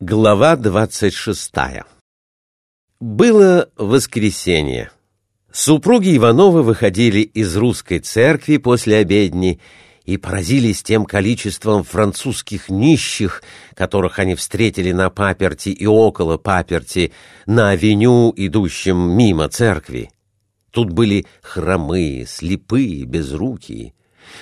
Глава двадцать шестая Было воскресенье. Супруги Ивановы выходили из русской церкви после обедни и поразились тем количеством французских нищих, которых они встретили на паперти и около паперти, на авеню, идущем мимо церкви. Тут были хромые, слепые, безрукие,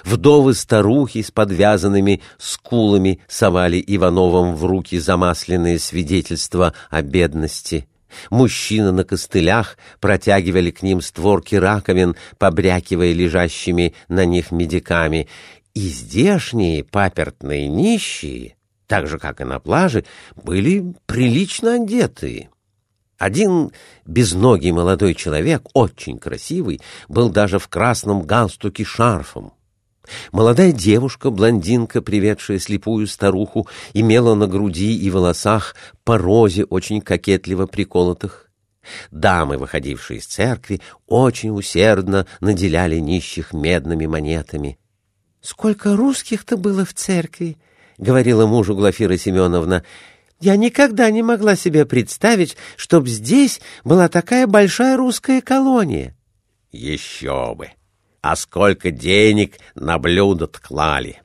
Вдовы-старухи с подвязанными скулами совали Ивановым в руки замасленные свидетельства о бедности. Мужчины на костылях протягивали к ним створки раковин, побрякивая лежащими на них медиками. И здешние папертные нищие, так же, как и на плаже, были прилично одетые. Один безногий молодой человек, очень красивый, был даже в красном галстуке шарфом. Молодая девушка, блондинка, приведшая слепую старуху, имела на груди и волосах по розе очень кокетливо приколотых. Дамы, выходившие из церкви, очень усердно наделяли нищих медными монетами. — Сколько русских-то было в церкви? — говорила мужу Глафира Семеновна. — Я никогда не могла себе представить, чтоб здесь была такая большая русская колония. — Еще бы! А сколько денег на блюдо клали.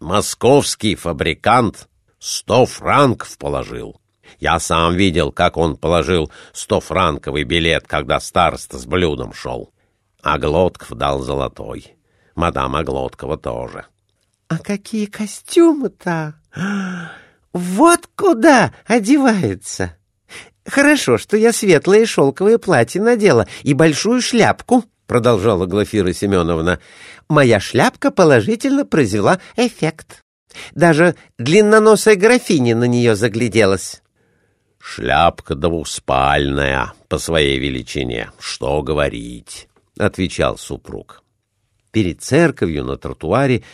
Московский фабрикант сто франков положил. Я сам видел, как он положил стофранковый билет, когда староста с блюдом шел. А Глотков дал золотой. Мадам Оглоткова тоже. — А какие костюмы-то? Вот куда одевается! Хорошо, что я светлое шелковое платье надела и большую шляпку, продолжала Глафира Семеновна, моя шляпка положительно произвела эффект. Даже длинноносая графиня на нее загляделась. «Шляпка двуспальная по своей величине, что говорить», — отвечал супруг. Перед церковью на тротуаре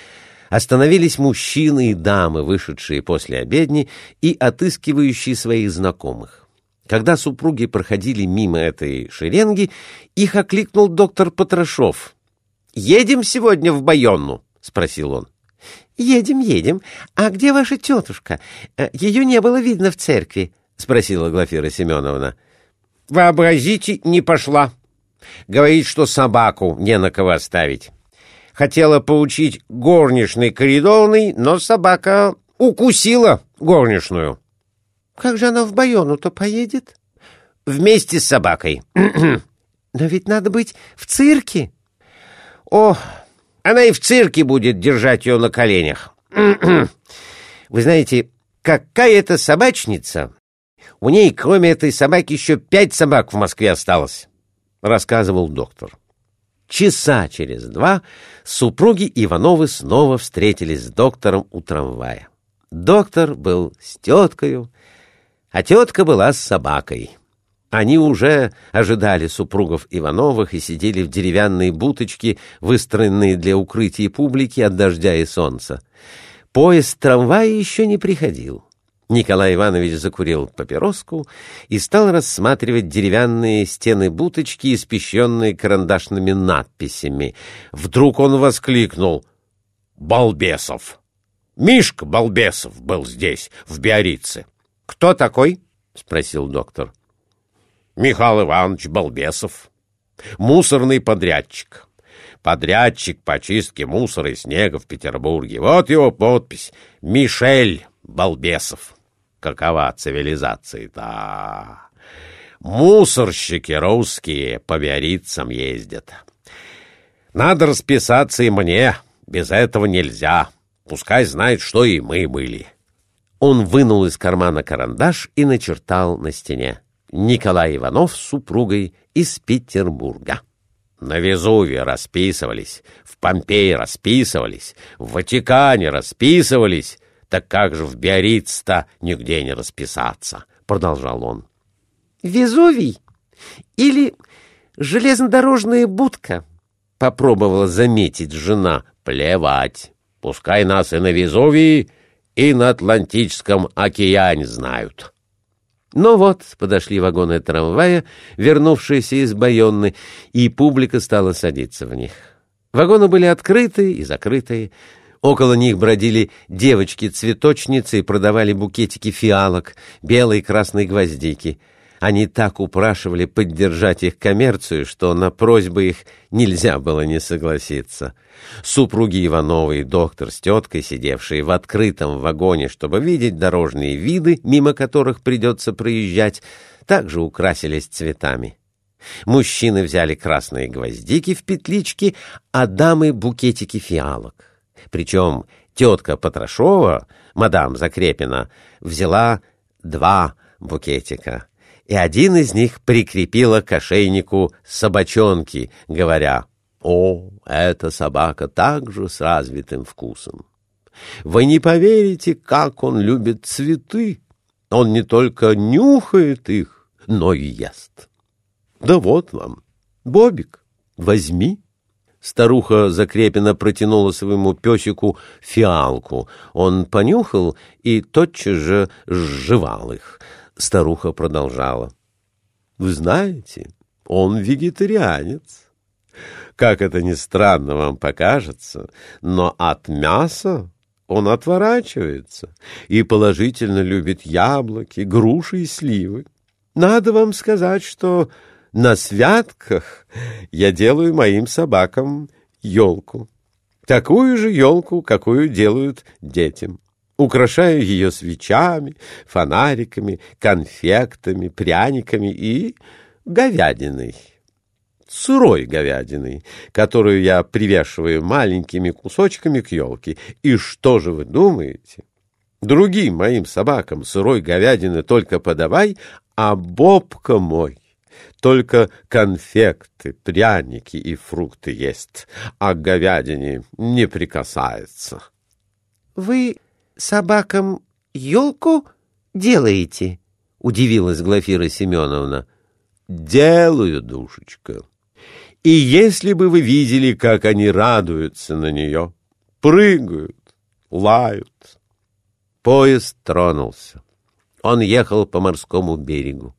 остановились мужчины и дамы, вышедшие после обедни и отыскивающие своих знакомых. Когда супруги проходили мимо этой шеренги, их окликнул доктор Потрошов. «Едем сегодня в Байонну?» — спросил он. «Едем, едем. А где ваша тетушка? Э, Ее не было видно в церкви», — спросила Глафира Семеновна. «Вообразите, не пошла. Говорит, что собаку не на кого оставить. Хотела поучить горничной коридорной, но собака укусила горничную». Как же она в Байону-то поедет? Вместе с собакой. Но ведь надо быть в цирке. О, она и в цирке будет держать ее на коленях. Вы знаете, какая это собачница? У ней, кроме этой собаки, еще пять собак в Москве осталось, — рассказывал доктор. Часа через два супруги Ивановы снова встретились с доктором у трамвая. Доктор был с теткою, а тетка была с собакой. Они уже ожидали супругов Ивановых и сидели в деревянной буточке, выстроенные для укрытия публики от дождя и солнца. Поезд трамвая еще не приходил. Николай Иванович закурил папироску и стал рассматривать деревянные стены буточки, испещренные карандашными надписями. Вдруг он воскликнул «Балбесов!» Мишка Балбесов был здесь, в Биорице. «Кто такой?» — спросил доктор. «Михаил Иванович Балбесов, мусорный подрядчик. Подрядчик по чистке мусора и снега в Петербурге. Вот его подпись. Мишель Балбесов. Какова цивилизация-то? Мусорщики русские по Биаррицам ездят. Надо расписаться и мне. Без этого нельзя. Пускай знает, что и мы были». Он вынул из кармана карандаш и начертал на стене. Николай Иванов с супругой из Петербурга. На Везуве расписывались, в Помпее расписывались, в Ватикане расписывались. Так как же в Биориц-то нигде не расписаться? Продолжал он. Везувий или железнодорожная будка? Попробовала заметить жена. Плевать. Пускай нас и на Везувии, и на Атлантическом океане знают. Но вот подошли вагоны трамвая, вернувшиеся из Байонны, и публика стала садиться в них. Вагоны были открытые и закрытые. Около них бродили девочки-цветочницы и продавали букетики фиалок, белой и красной гвоздики. Они так упрашивали поддержать их коммерцию, что на просьбы их нельзя было не согласиться. Супруги Ивановы и доктор с теткой, сидевшие в открытом вагоне, чтобы видеть дорожные виды, мимо которых придется проезжать, также украсились цветами. Мужчины взяли красные гвоздики в петлички, а дамы — букетики фиалок. Причем тетка Потрошова, мадам Закрепина, взяла два букетика, и один из них прикрепила к ошейнику собачонки, говоря, «О, эта собака также с развитым вкусом! Вы не поверите, как он любит цветы! Он не только нюхает их, но и ест! Да вот вам, Бобик, возьми!» Старуха Закрепина протянула своему песику фиалку. Он понюхал и тотчас же сживал их. Старуха продолжала. — Вы знаете, он вегетарианец. Как это ни странно вам покажется, но от мяса он отворачивается и положительно любит яблоки, груши и сливы. Надо вам сказать, что на святках я делаю моим собакам елку. Такую же елку, какую делают детям. Украшаю ее свечами, фонариками, конфектами, пряниками и говядиной. Сырой говядиной, которую я привешиваю маленькими кусочками к елке. И что же вы думаете? Другим моим собакам сырой говядины только подавай, а Бобка мой только конфекты, пряники и фрукты есть, а к говядине не прикасается. — Вы собакам елку делаете? — удивилась Глафира Семеновна. — Делаю, душечка. И если бы вы видели, как они радуются на нее, прыгают, лают. Поезд тронулся. Он ехал по морскому берегу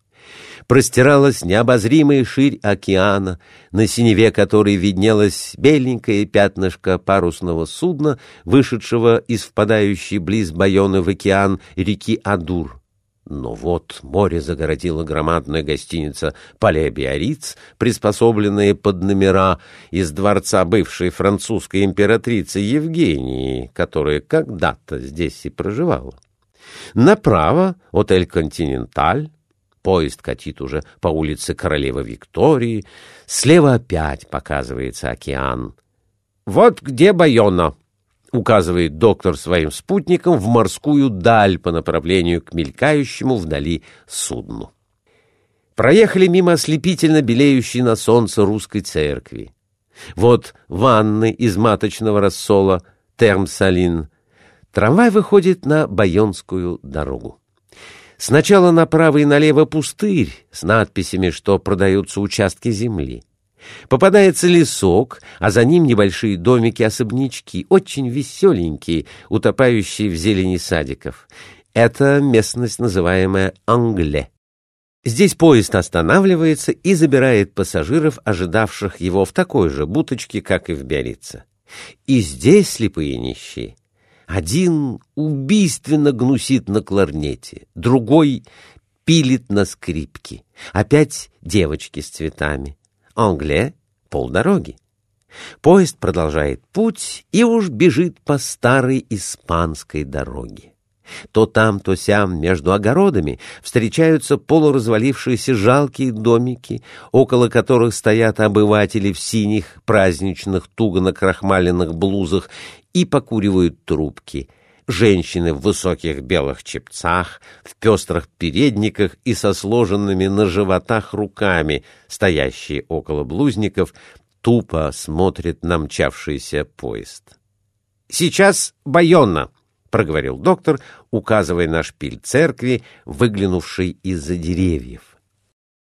простиралась необозримая ширь океана, на синеве которой виднелось беленькое пятнышко парусного судна, вышедшего из впадающей близ Байоны в океан реки Адур. Но вот море загородила громадная гостиница «Пале Биориц», приспособленная под номера из дворца бывшей французской императрицы Евгении, которая когда-то здесь и проживала. Направо — отель «Континенталь», Поезд катит уже по улице Королевы Виктории. Слева опять показывается океан. «Вот где Байона!» — указывает доктор своим спутникам в морскую даль по направлению к мелькающему вдали судну. Проехали мимо ослепительно белеющей на солнце русской церкви. Вот ванны из маточного рассола Термсалин. Трамвай выходит на Байонскую дорогу. Сначала направо и налево пустырь с надписями, что продаются участки земли. Попадается лесок, а за ним небольшие домики-особнячки, очень веселенькие, утопающие в зелени садиков. Это местность, называемая Англе. Здесь поезд останавливается и забирает пассажиров, ожидавших его в такой же буточке, как и в Биорице. И здесь слепые нищие один убийственно гнусит на кларнете, другой пилит на скрипке. Опять девочки с цветами. Англе — полдороги. Поезд продолжает путь и уж бежит по старой испанской дороге. То там, то сям, между огородами, встречаются полуразвалившиеся жалкие домики, около которых стоят обыватели в синих праздничных туго накрахмаленных блузах и покуривают трубки. Женщины в высоких белых чепцах, в пестрых передниках и со сложенными на животах руками, стоящие около блузников, тупо смотрят на мчавшийся поезд. «Сейчас Байонна!» — проговорил доктор, указывая на шпиль церкви, выглянувший из-за деревьев.